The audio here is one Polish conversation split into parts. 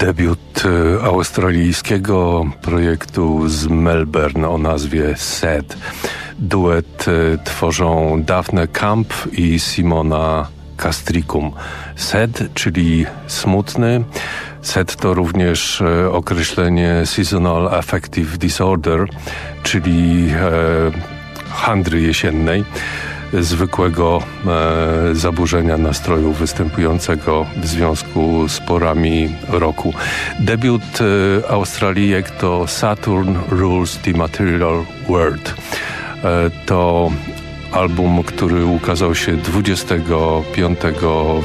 Debiut e, australijskiego projektu z Melbourne o nazwie SED. Duet e, tworzą Daphne Camp i Simona Castricum. SED, czyli smutny. SED to również e, określenie Seasonal Affective Disorder, czyli handry jesiennej zwykłego e, zaburzenia nastroju występującego w związku z porami roku. Debiut e, Australijek to Saturn Rules the Material World. E, to album, który ukazał się 25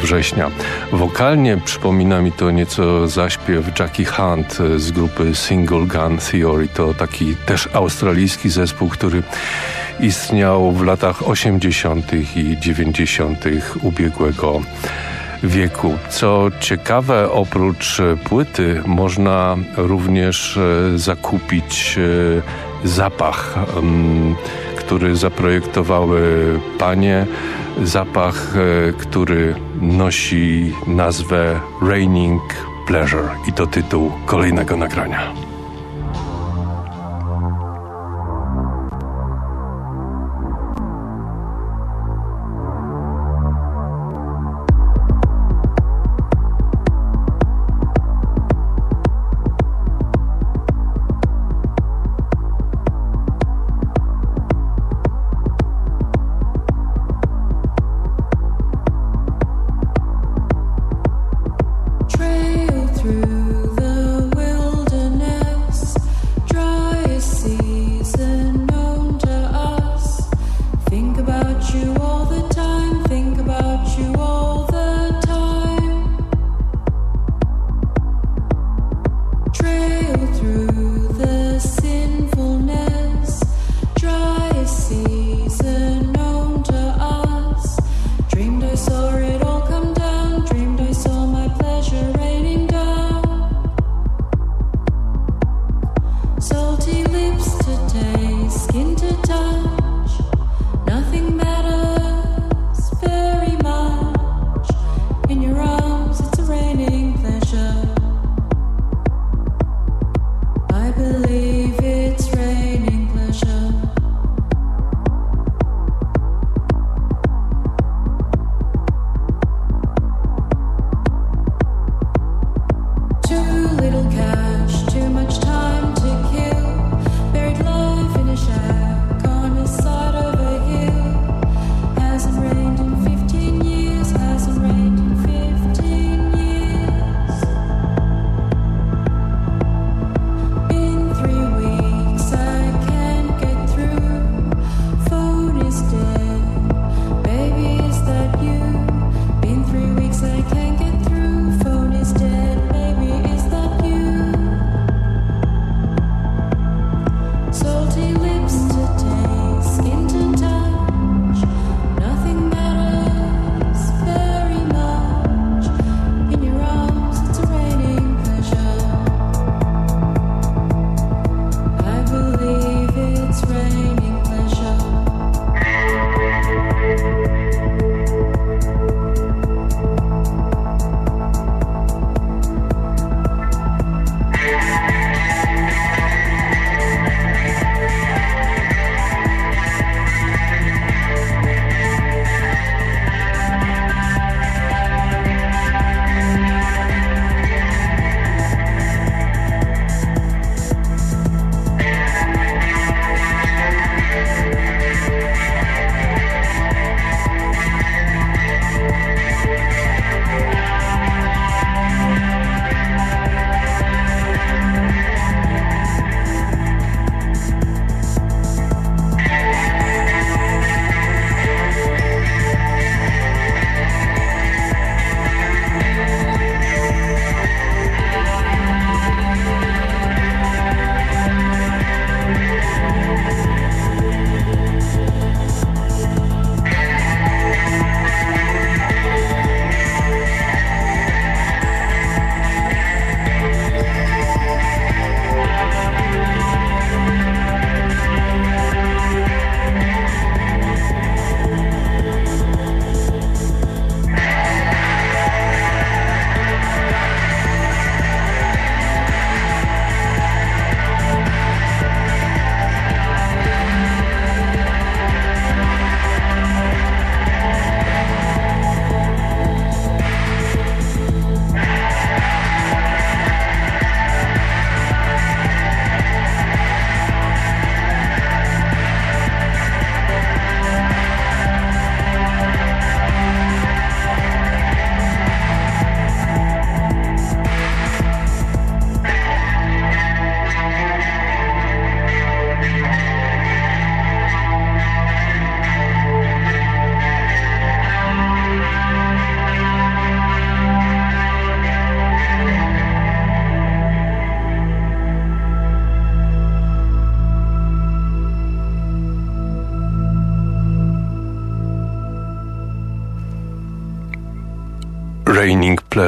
września. Wokalnie przypomina mi to nieco zaśpiew Jackie Hunt z grupy Single Gun Theory. To taki też australijski zespół, który istniał w latach 80. i 90. ubiegłego wieku. Co ciekawe, oprócz płyty można również e, zakupić e, zapach, który zaprojektowały panie. Zapach, e, który nosi nazwę Raining Pleasure i to tytuł kolejnego nagrania.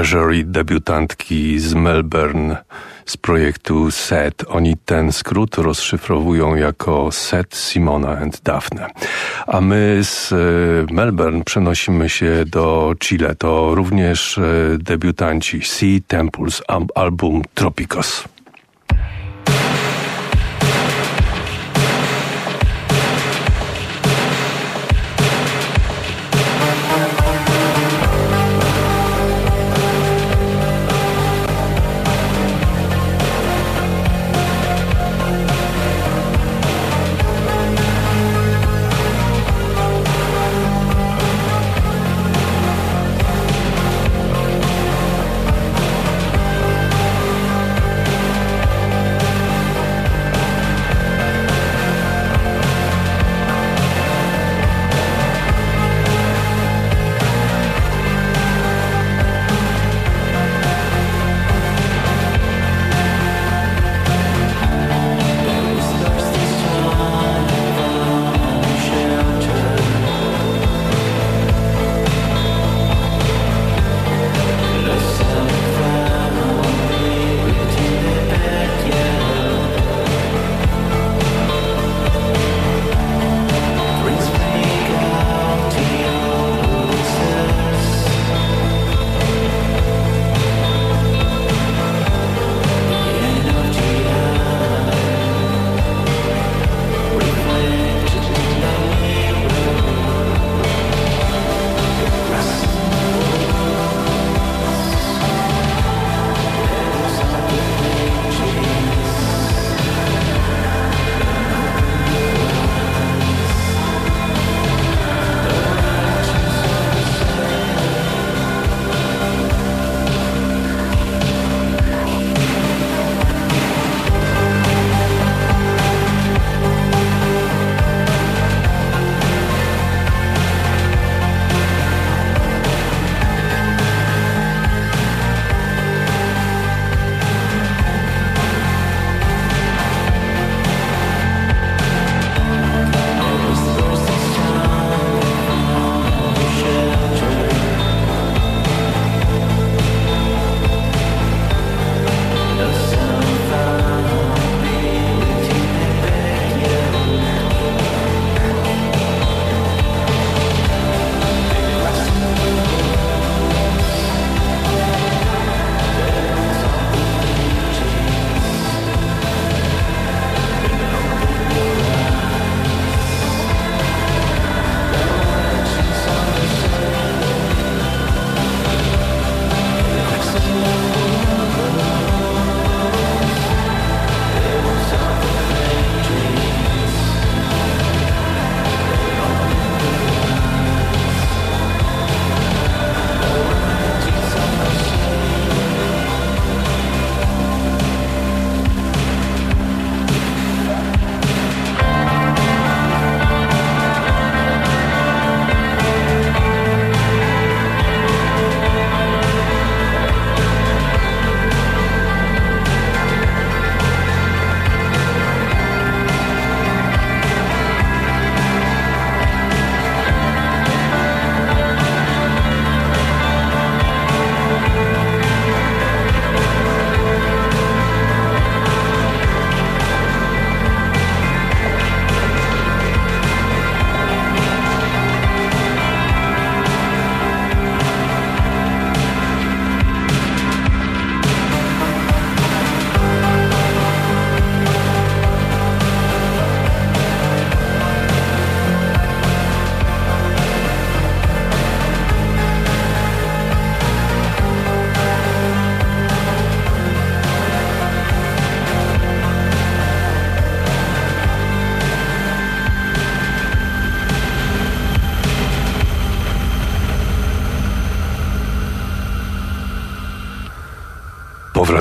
I debiutantki z Melbourne z projektu SET. Oni ten skrót rozszyfrowują jako SET, Simona and Daphne. A my z e, Melbourne przenosimy się do Chile. To również e, debiutanci Sea Temples, album Tropicos.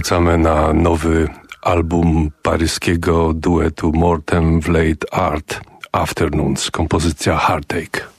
Wracamy na nowy album paryskiego duetu Mortem Vlade Art Afternoons, kompozycja Heartache.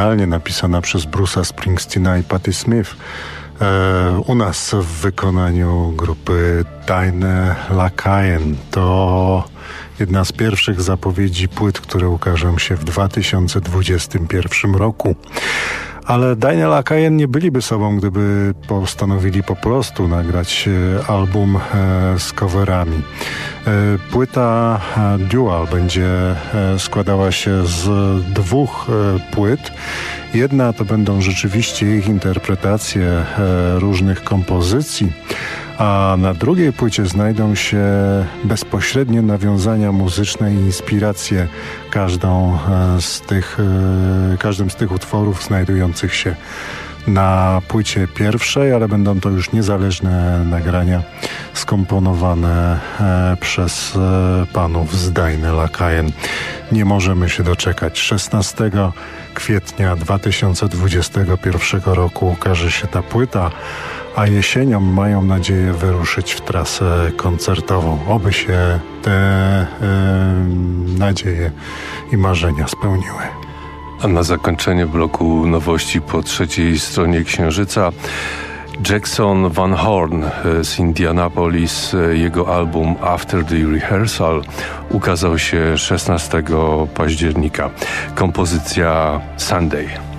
Oryginalnie napisana przez Bruce'a Springsteena i Patti Smith. E, u nas w wykonaniu grupy Dine Lakajen. To jedna z pierwszych zapowiedzi płyt, które ukażą się w 2021 roku. Ale Dine Lakajen nie byliby sobą, gdyby postanowili po prostu nagrać e, album e, z coverami. E, Płyta Dual będzie składała się z dwóch płyt. Jedna to będą rzeczywiście ich interpretacje e, różnych kompozycji, a na drugiej płycie znajdą się bezpośrednie nawiązania muzyczne i inspiracje. Każdą e, z tych, e, każdym z tych utworów znajdujących się na płycie pierwszej, ale będą to już niezależne nagrania skomponowane e, przez e, panów z Lakajen. Nie możemy się doczekać. 16 kwietnia 2021 roku ukaże się ta płyta, a jesienią mają nadzieję wyruszyć w trasę koncertową. Oby się te e, nadzieje i marzenia spełniły. A na zakończenie bloku nowości po trzeciej stronie Księżyca Jackson Van Horn e, z Indianapolis, e, jego album After the Rehearsal ukazał się 16 października. Kompozycja Sunday.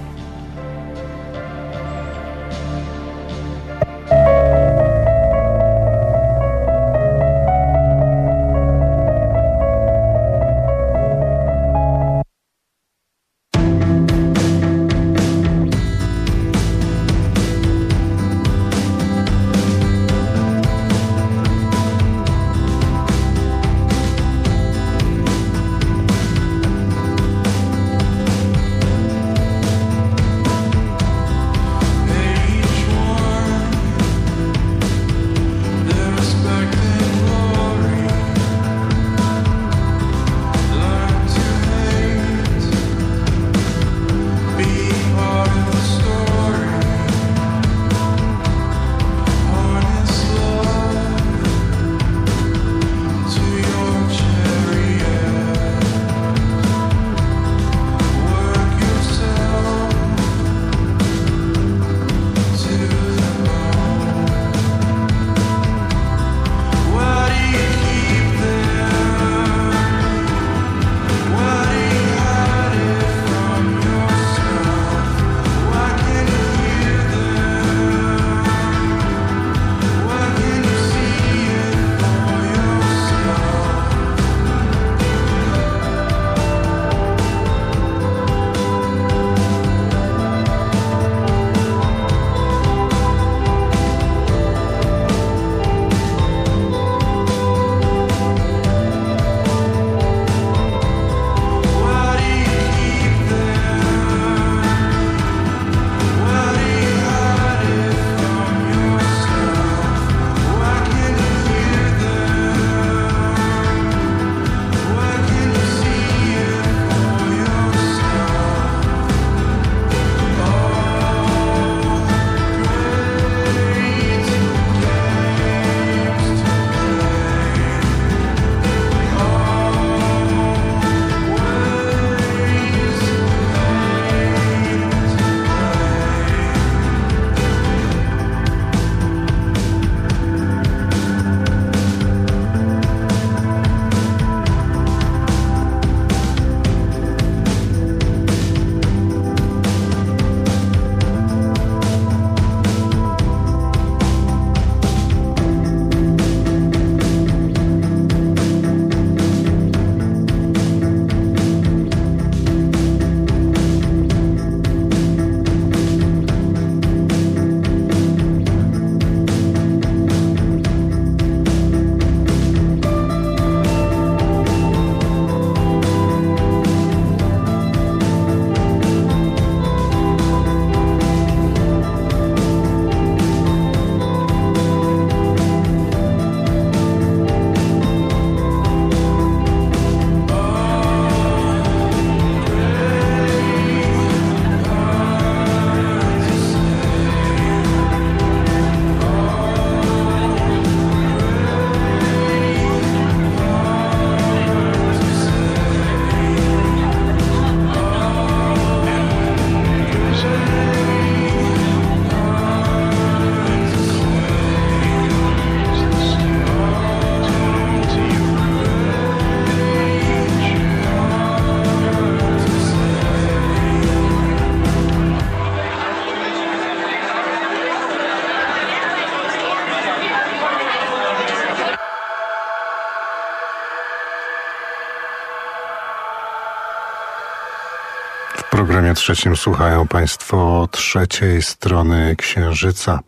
Programie trzecim słuchają Państwo trzeciej strony Księżyca.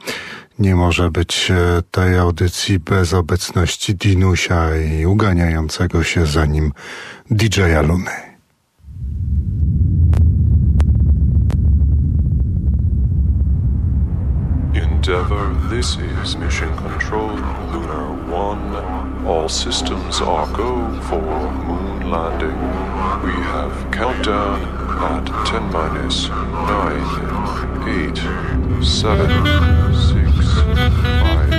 Nie może być e, tej audycji bez obecności Dinusia i uganiającego się za nim DJ-a Luny. Endeavour, this is Mission Control Lunar 1. All systems are go for moon landing. We have countdown at 10 minus 9, 8, 7, 6, 5,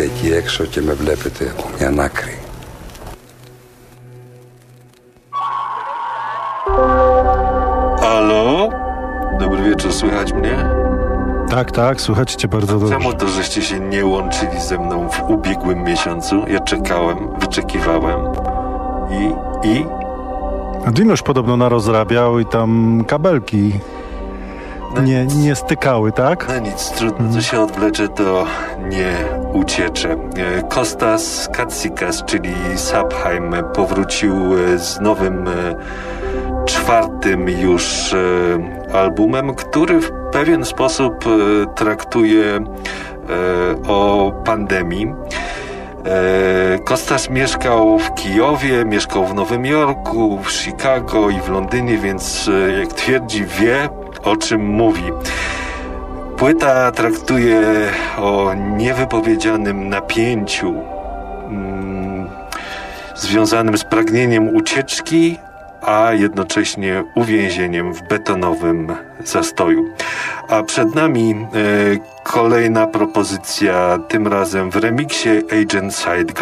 είστε εκεί έξω και με βλέπετε από μια άκρη. Halo? Dobry wieczór, słychać mnie? Tak, tak, słuchajcie cię bardzo dobrze. Czemu to, żeście się nie łączyli ze mną w ubiegłym miesiącu? Ja czekałem, wyczekiwałem i... i? A Dinusz podobno narozrabiał i tam kabelki No nie, nie stykały, tak? No nic, trudno, co się odwlecze, to nie uciecze. E, Kostas Katsikas, czyli Sapheim, powrócił e, z nowym e, czwartym już albumem, który w pewien sposób traktuje o pandemii. Kostas mieszkał w Kijowie, mieszkał w Nowym Jorku, w Chicago i w Londynie, więc jak twierdzi, wie o czym mówi. Płyta traktuje o niewypowiedzianym napięciu mm, związanym z pragnieniem ucieczki, a jednocześnie uwięzieniem w betonowym zastoju. A przed nami e, kolejna propozycja, tym razem w remiksie Agent Side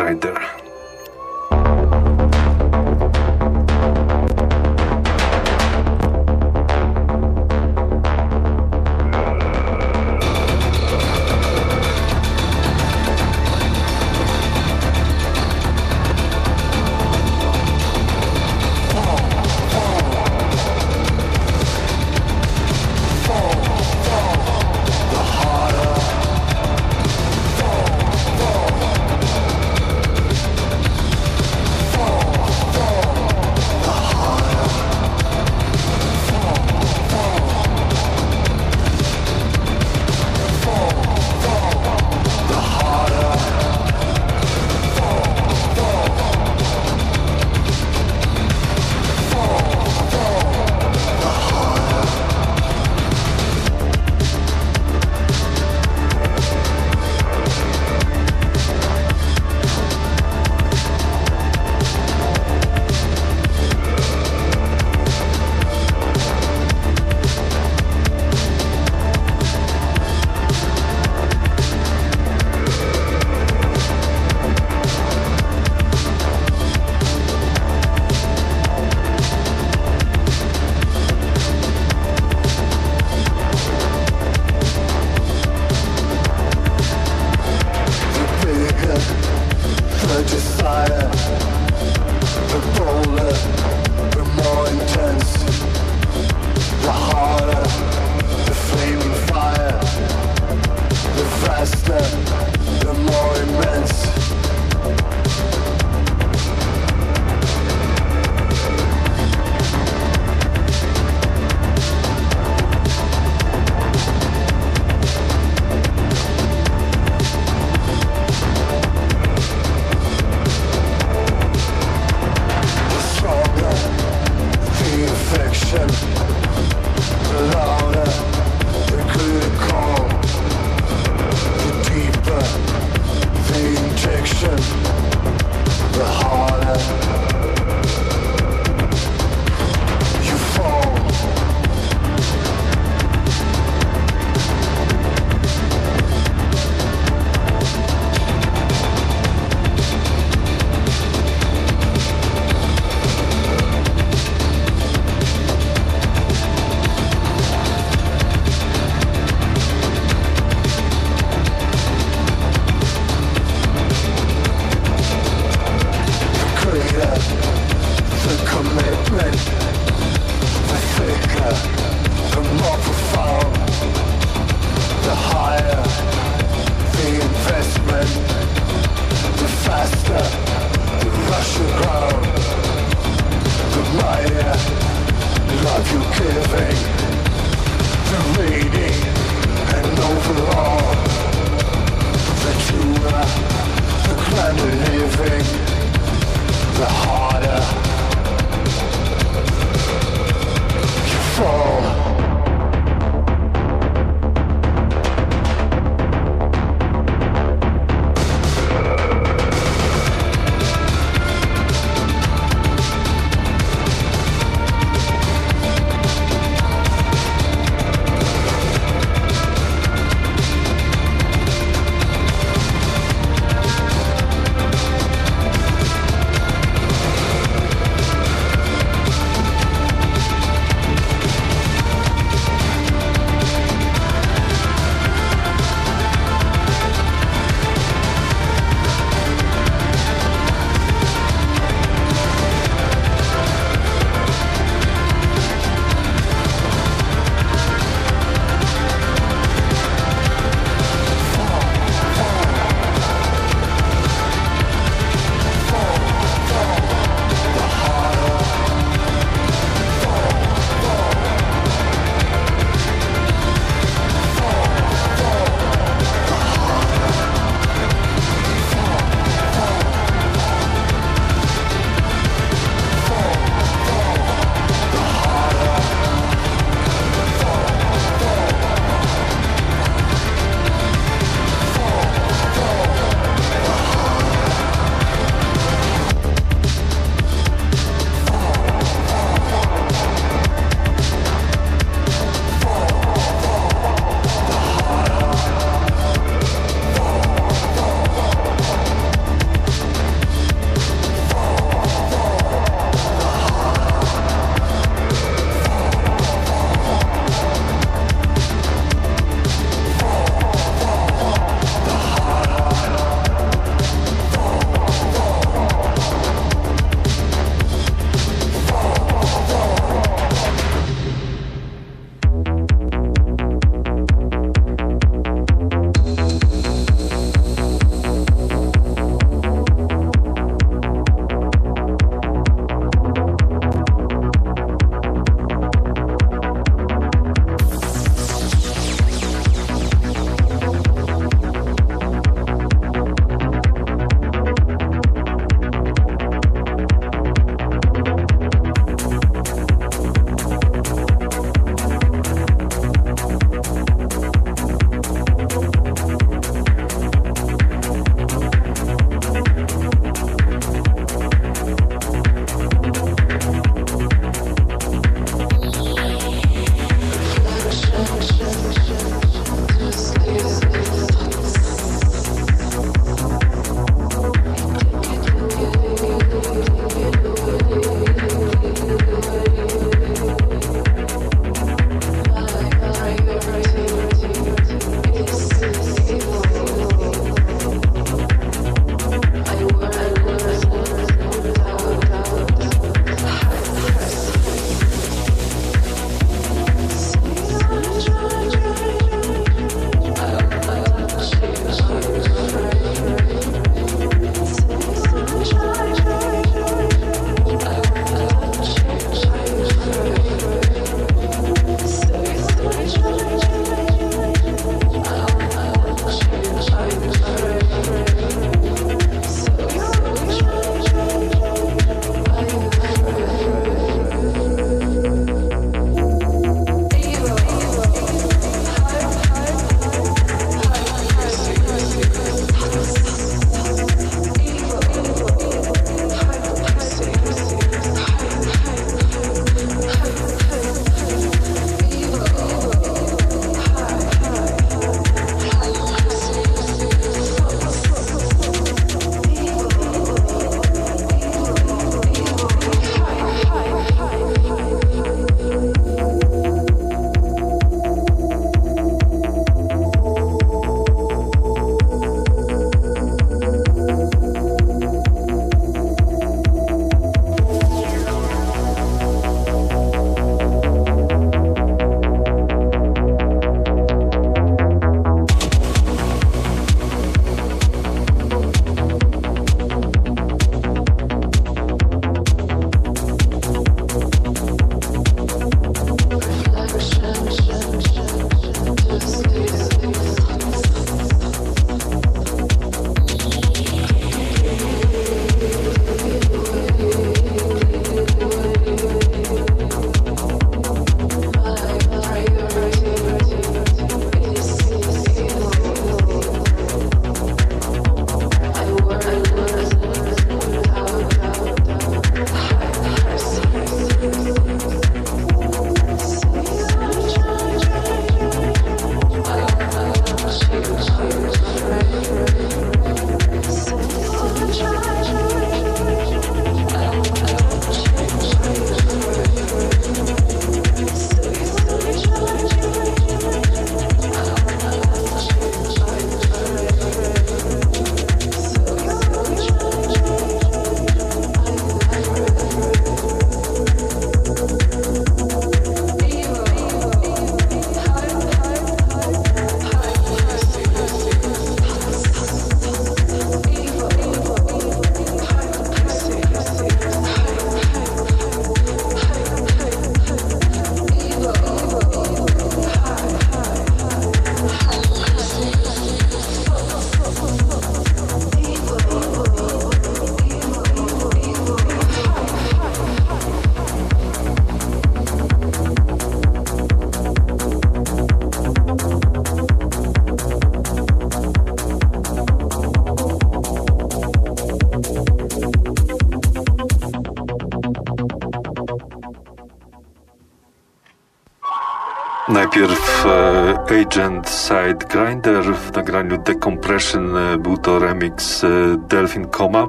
Agent Side Grinder w nagraniu Decompression e, był to remix e, Delphin Coma.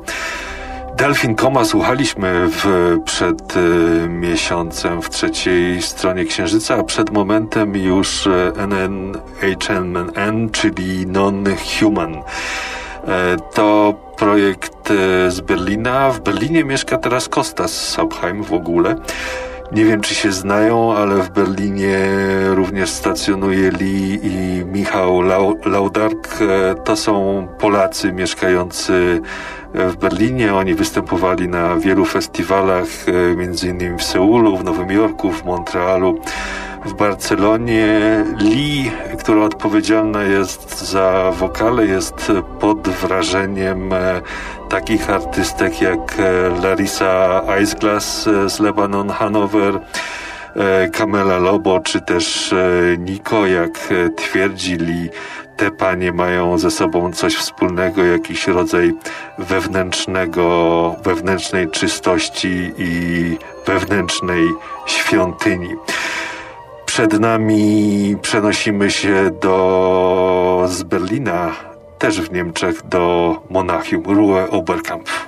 Delphin Coma słuchaliśmy w, przed e, miesiącem w trzeciej stronie Księżyca, a przed momentem już e, NNHMN, czyli Non-Human. E, To projekt e, z Berlina. W Berlinie mieszka teraz Kostas Sabheim w ogóle. Nie wiem, czy się znają, ale w Berlinie również stacjonuje Lee i Michał Lau- Laudark. E, To są Polacy mieszkający w Berlinie. Oni występowali na wielu festiwalach, e, między innymi w Seulu, w Nowym Jorku, w Montrealu, w Barcelonie. Lee, która odpowiedzialna jest za wokale, jest pod wrażeniem e, takich artystek jak e, Larissa Iceglass e, z Lebanon Hanover, Kamela Lobo, czy też Niko, jak e, twierdzili, te panie mają ze sobą coś wspólnego, jakiś rodzaj wewnętrznego, wewnętrznej czystości i wewnętrznej świątyni. Przed nami przenosimy się do z Berlina, też w Niemczech, do Monachium, Ruhe Oberkampf.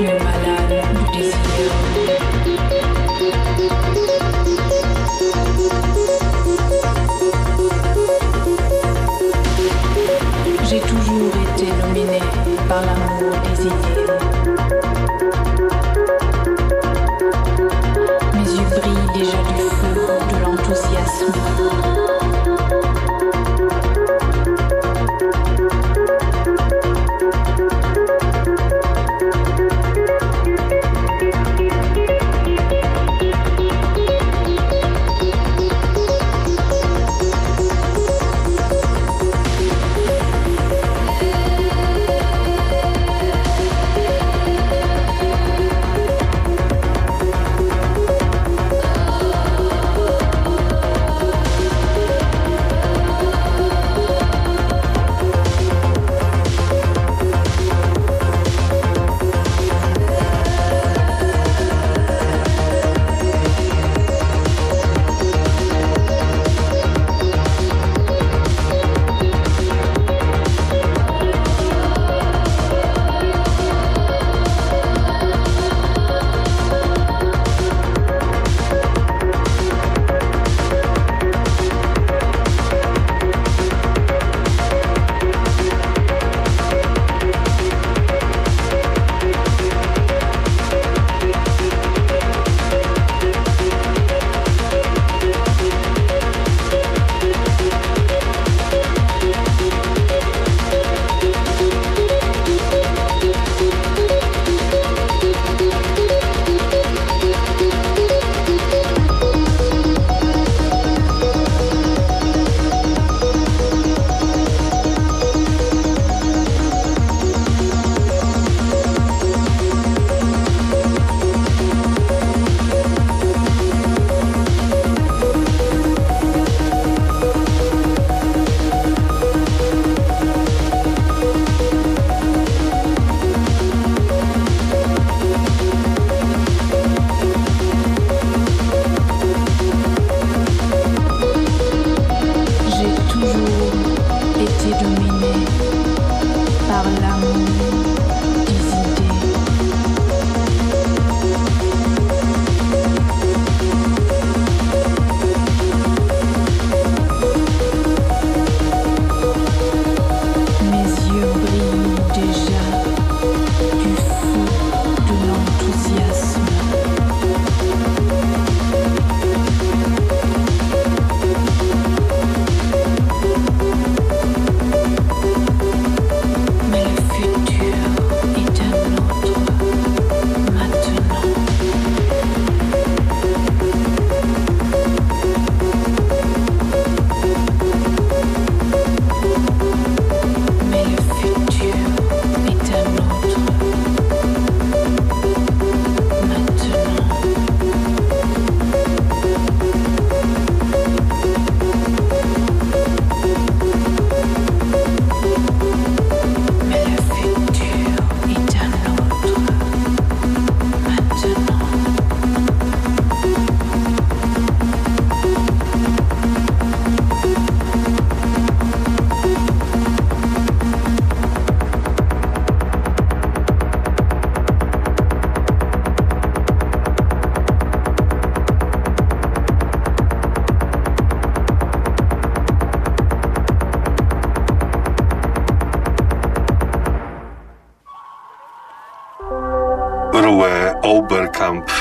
you're my love, this year.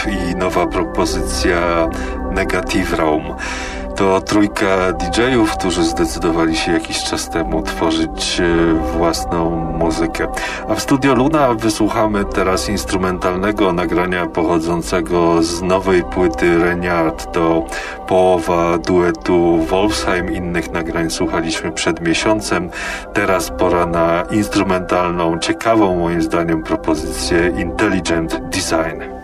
I nowa propozycja Negative Room. To trójka DJ-ów, którzy zdecydowali się jakiś czas temu tworzyć e, własną muzykę. A w Studio Luna wysłuchamy teraz instrumentalnego nagrania pochodzącego z nowej płyty Reniard. To połowa duetu Wolfsheim. Innych nagrań słuchaliśmy przed miesiącem. Teraz pora na instrumentalną, ciekawą moim zdaniem propozycję Intelligent Design.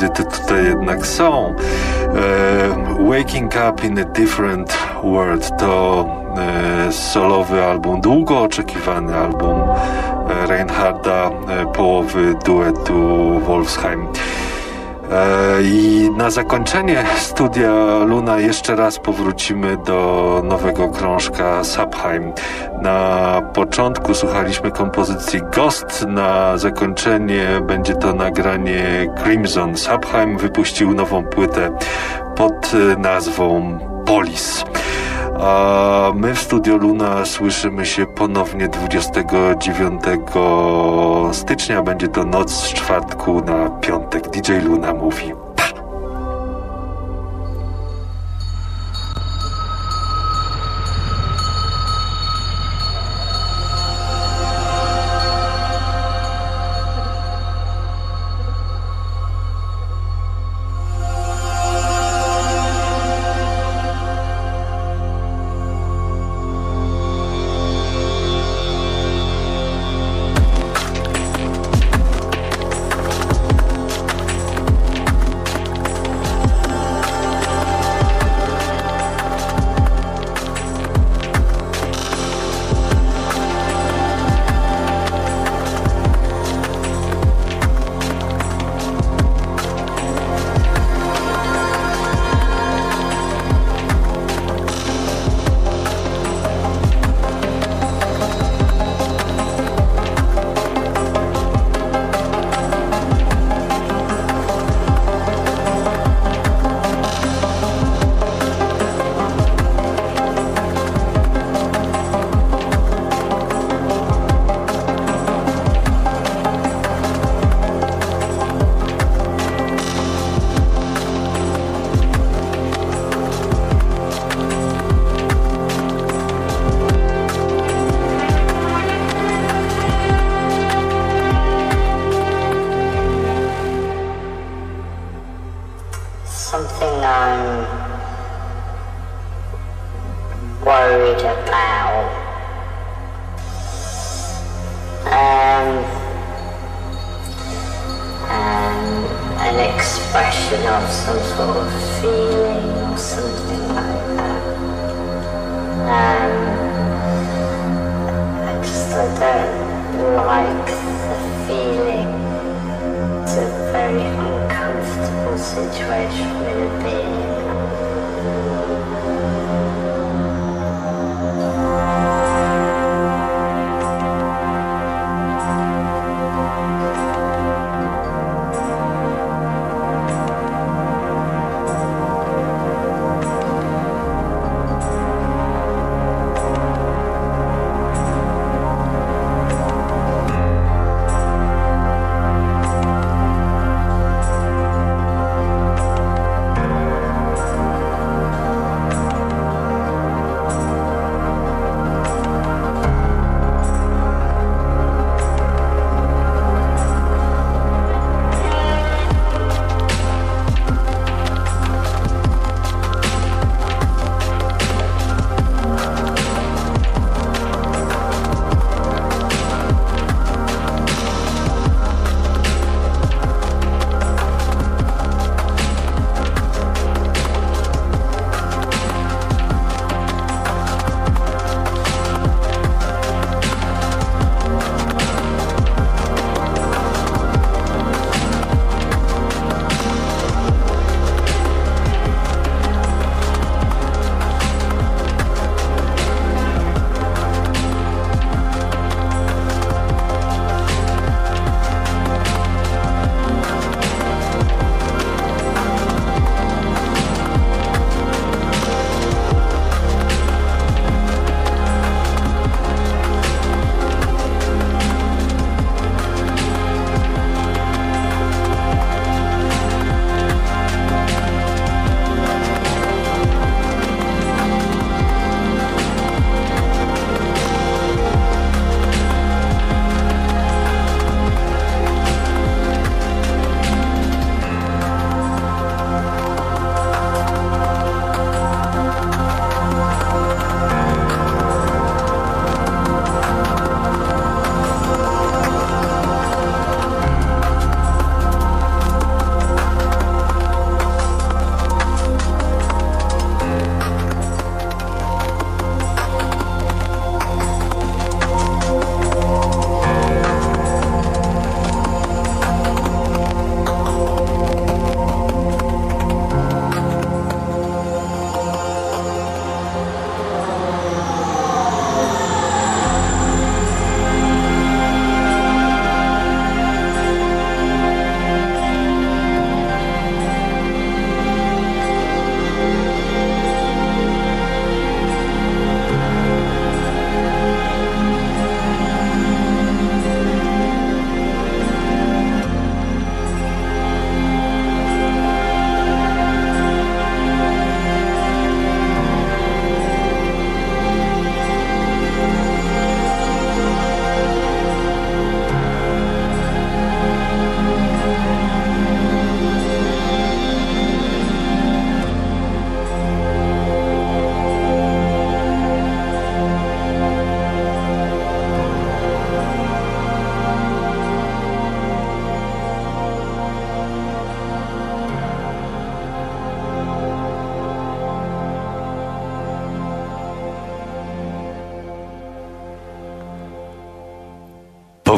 To tutaj jednak są. E, Waking Up in a Different World to e, solowy album, długo oczekiwany album e, Reinharda, połowy duetu Wolfsheim. I na zakończenie studia Luna jeszcze raz powrócimy do nowego krążka Subheim. Na początku słuchaliśmy kompozycji Ghost, na zakończenie będzie to nagranie Crimson. Subheim wypuścił nową płytę pod nazwą Polis. A my w Studio Luna słyszymy się ponownie 29 stycznia. Będzie to noc z czwartku na piątek. DJ Luna mówi.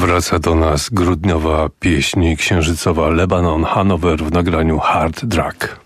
Powraca do nas grudniowa pieśń księżycowa Lebanon Hanover w nagraniu Hard Drag.